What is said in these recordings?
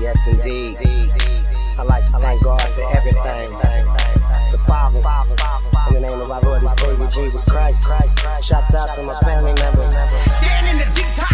Yes, indeed. I like to thank God for everything. The Father, in the name of our Lord and Savior Jesus Christ. Shouts out to my family members. Stand in the detox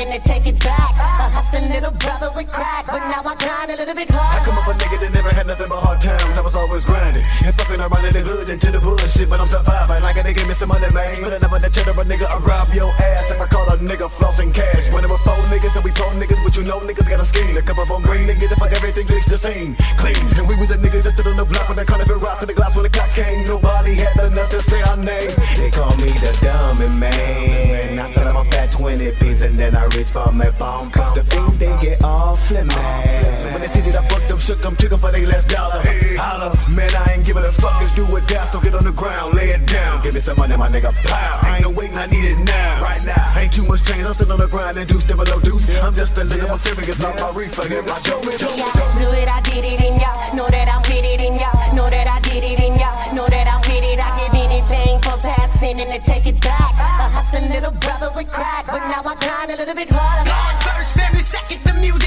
and to take it back. A hustling little brother with crack, but now I grind a little bit I come up a nigga that never had nothing but hard times. I was always grinding and fucking around in the hood into the bullshit, but I'm surviving like a nigga Mr. Money Man. But I never the cheddar a nigga, I rob your ass if I call a nigga flossing cash. When there were four niggas and we pro niggas, but you know niggas got a scheme. A couple of on green get it for everything glitch the same. Clean. And we was the niggas that stood on the block when they called it rocks to the glass when the cops came. Fat 20 piece and then I reach for my bomb. Cause the things they get awfully mad. When they see that I fucked them, shook them, took them for they last dollar. Holla, man, I ain't giving a fuck. It's do or die, so get on the ground, lay it down. Give me some money, my nigga, pow. Ain't no waiting, I need it now, right now. Ain't too much change, I'm still on the grind and do still below deuce. I'm just a little more serious, not my reefer, hit my I do it, I did it, and y'all know that I'm with it, and y'all know that I did it, and y'all know that I'm with it. I give anything for passing and to take it back. A hustling little brother with crack, time, a little bit harder. God first, very second, the music.